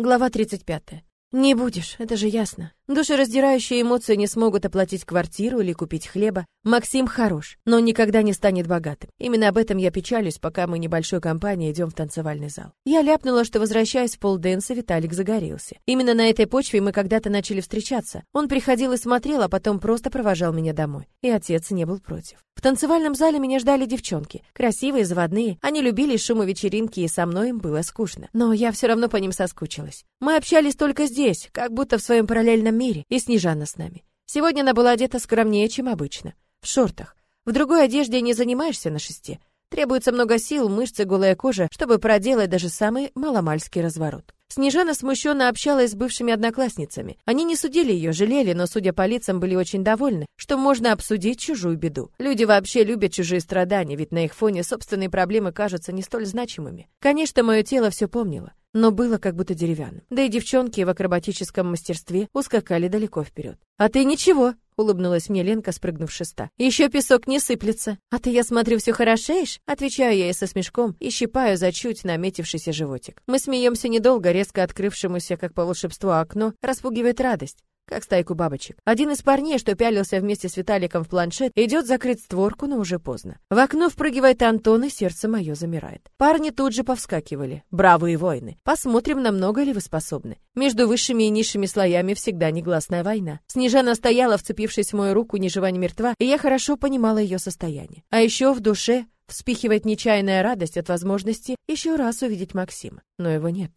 Глава 35. Не будешь, это же ясно. Душераздирающие эмоции не смогут оплатить квартиру или купить хлеба. Максим хорош, но никогда не станет богатым. Именно об этом я печалюсь, пока мы небольшой компанией идем в танцевальный зал. Я ляпнула, что возвращаясь в полденса, Виталик загорелся. Именно на этой почве мы когда-то начали встречаться. Он приходил и смотрел, а потом просто провожал меня домой. И отец не был против. В танцевальном зале меня ждали девчонки. Красивые, заводные. Они любили шумы вечеринки, и со мной им было скучно. Но я все равно по ним соскучилась. Мы общались только здесь, как будто в своем параллельном мире, и Снежана с нами. Сегодня она была одета скромнее, чем обычно. В шортах. В другой одежде не занимаешься на шесте. Требуется много сил, мышцы, голая кожа, чтобы проделать даже самый маломальский разворот. Снежана смущенно общалась с бывшими одноклассницами. Они не судили ее, жалели, но, судя по лицам, были очень довольны, что можно обсудить чужую беду. Люди вообще любят чужие страдания, ведь на их фоне собственные проблемы кажутся не столь значимыми. Конечно, мое тело все помнило но было как будто деревянным. Да и девчонки в акробатическом мастерстве ускакали далеко вперед. «А ты ничего», — улыбнулась мне Ленка, спрыгнув шеста. «Еще песок не сыплется. А ты, я смотрю, все хорошеешь?» Отвечаю я ей со смешком и щипаю за чуть наметившийся животик. Мы смеемся недолго, резко открывшемуся, как по волшебству, окно распугивает радость как стайку бабочек. Один из парней, что пялился вместе с Виталиком в планшет, идет закрыть створку, но уже поздно. В окно впрыгивает Антон, и сердце мое замирает. Парни тут же повскакивали. Бравые воины. Посмотрим, намного ли вы способны. Между высшими и низшими слоями всегда негласная война. Снежана стояла, вцепившись в мою руку, ни жива, ни мертва, и я хорошо понимала ее состояние. А еще в душе вспихивает нечаянная радость от возможности еще раз увидеть Максима. Но его нет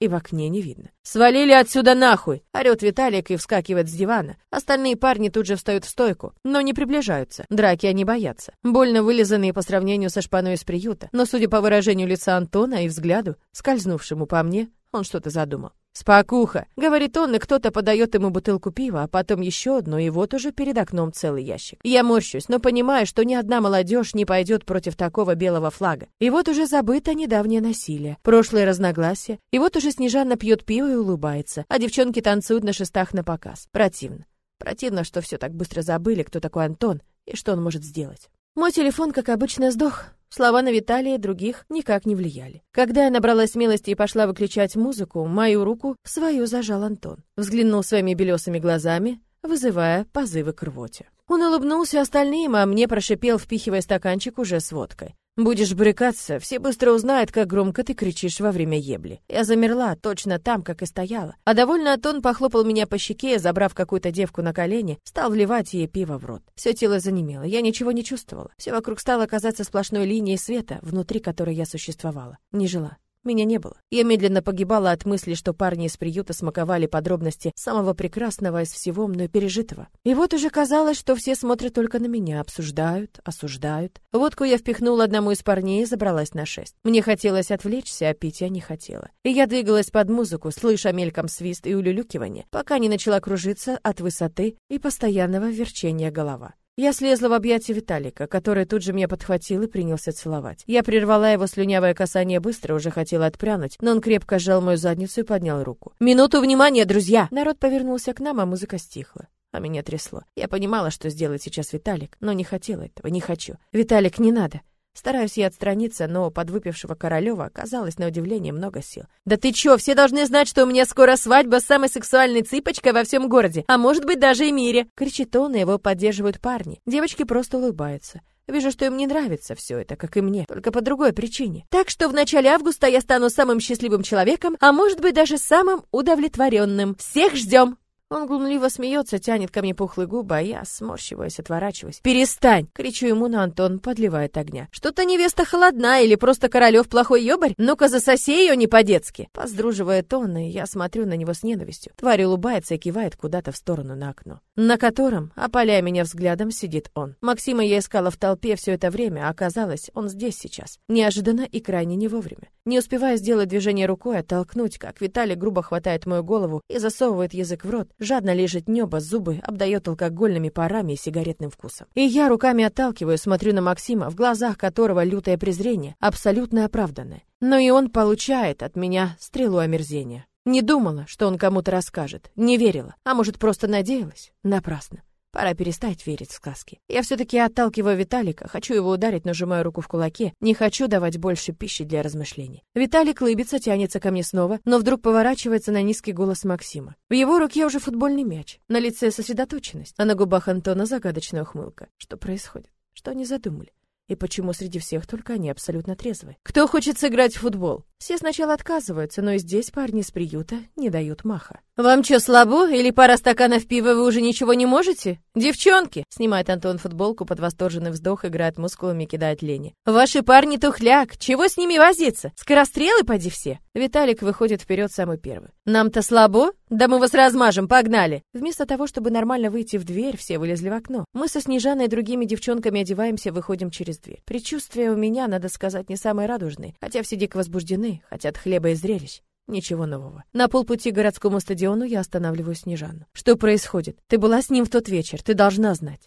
и в окне не видно. «Свалили отсюда нахуй!» — орёт Виталик и вскакивает с дивана. Остальные парни тут же встают в стойку, но не приближаются. Драки они боятся. Больно вылизанные по сравнению со шпаной из приюта. Но, судя по выражению лица Антона и взгляду, скользнувшему по мне, он что-то задумал. «Спокуха!» — говорит он, и кто-то подает ему бутылку пива, а потом еще одну, и вот уже перед окном целый ящик. Я морщусь, но понимаю, что ни одна молодежь не пойдет против такого белого флага. И вот уже забыто недавнее насилие, прошлое разногласие, и вот уже Снежана пьет пиво и улыбается, а девчонки танцуют на шестах на показ. Противно. Противно, что все так быстро забыли, кто такой Антон и что он может сделать. Мой телефон, как обычно, сдох. Слова на Виталия и других никак не влияли. Когда я набралась смелости и пошла выключать музыку, мою руку в свою зажал Антон. Взглянул своими белесыми глазами, вызывая позывы к рвоте. Он улыбнулся остальным, а мне прошипел, впихивая стаканчик уже с водкой. Будешь брыкаться, все быстро узнают, как громко ты кричишь во время ебли. Я замерла, точно там, как и стояла. А довольно Атон похлопал меня по щеке, забрав какую-то девку на колени, стал вливать ей пиво в рот. Все тело занемело, я ничего не чувствовала. Все вокруг стало казаться сплошной линией света, внутри которой я существовала. Не жила. Меня не было. Я медленно погибала от мысли, что парни из приюта смаковали подробности самого прекрасного из всего мной пережитого. И вот уже казалось, что все смотрят только на меня, обсуждают, осуждают. Водку я впихнула одному из парней и забралась на шесть. Мне хотелось отвлечься, а пить я не хотела. И я двигалась под музыку, слыша мельком свист и улюлюкивание, пока не начала кружиться от высоты и постоянного верчения голова. Я слезла в объятия Виталика, который тут же меня подхватил и принялся целовать. Я прервала его слюнявое касание быстро, уже хотела отпрянуть, но он крепко сжал мою задницу и поднял руку. «Минуту внимания, друзья!» Народ повернулся к нам, а музыка стихла. А меня трясло. Я понимала, что сделает сейчас Виталик, но не хотела этого, не хочу. «Виталик, не надо!» Стараюсь я отстраниться, но подвыпившего Королева оказалось на удивление много сил. «Да ты чё, все должны знать, что у меня скоро свадьба с самой сексуальной цыпочкой во всем городе, а может быть даже и мире!» Кричит он, и его поддерживают парни. Девочки просто улыбаются. Вижу, что им не нравится все это, как и мне, только по другой причине. Так что в начале августа я стану самым счастливым человеком, а может быть даже самым удовлетворенным. Всех ждем! Он глумливо смеется, тянет ко мне пухлые губы, а я сморщиваюсь, отворачиваюсь. «Перестань!» — кричу ему, но Антон подливает огня. «Что-то невеста холодна или просто Королев плохой ёбарь? Ну-ка засоси ее не по-детски!» Поздруживает он, и я смотрю на него с ненавистью. Тварь улыбается и кивает куда-то в сторону на окно, на котором, опаляя меня взглядом, сидит он. Максима я искала в толпе все это время, а оказалось, он здесь сейчас. Неожиданно и крайне не вовремя. Не успевая сделать движение рукой, оттолкнуть, как Виталий грубо хватает мою голову и засовывает язык в рот, жадно лежит небо, зубы, обдает алкогольными парами и сигаретным вкусом. И я руками отталкиваю, смотрю на Максима, в глазах которого лютое презрение, абсолютно оправданное. Но и он получает от меня стрелу омерзения. Не думала, что он кому-то расскажет, не верила, а может, просто надеялась? Напрасно. Пора перестать верить в сказки. Я все-таки отталкиваю Виталика, хочу его ударить, но сжимаю руку в кулаке, не хочу давать больше пищи для размышлений. Виталик лыбится, тянется ко мне снова, но вдруг поворачивается на низкий голос Максима. В его руке уже футбольный мяч, на лице сосредоточенность, а на губах Антона загадочная ухмылка. Что происходит? Что они задумали? И почему среди всех только они абсолютно трезвы? Кто хочет сыграть в футбол? Все сначала отказываются, но и здесь парни с приюта не дают маха. «Вам что, слабо? Или пара стаканов пива вы уже ничего не можете? Девчонки!» Снимает Антон футболку, под восторженный вздох, играет мускулами, кидает лени. «Ваши парни тухляк! Чего с ними возиться? Скорострелы поди все!» Виталик выходит вперед самый первый. «Нам-то слабо? Да мы вас размажем, погнали!» Вместо того, чтобы нормально выйти в дверь, все вылезли в окно. Мы со Снежаной и другими девчонками одеваемся, выходим через дверь. Предчувствия у меня, надо сказать, не самые радужные, хотя все дико возбуждены, хотят хлеба и зрелищ. Ничего нового. На полпути к городскому стадиону я останавливаю Снежану. Что происходит? Ты была с ним в тот вечер, ты должна знать.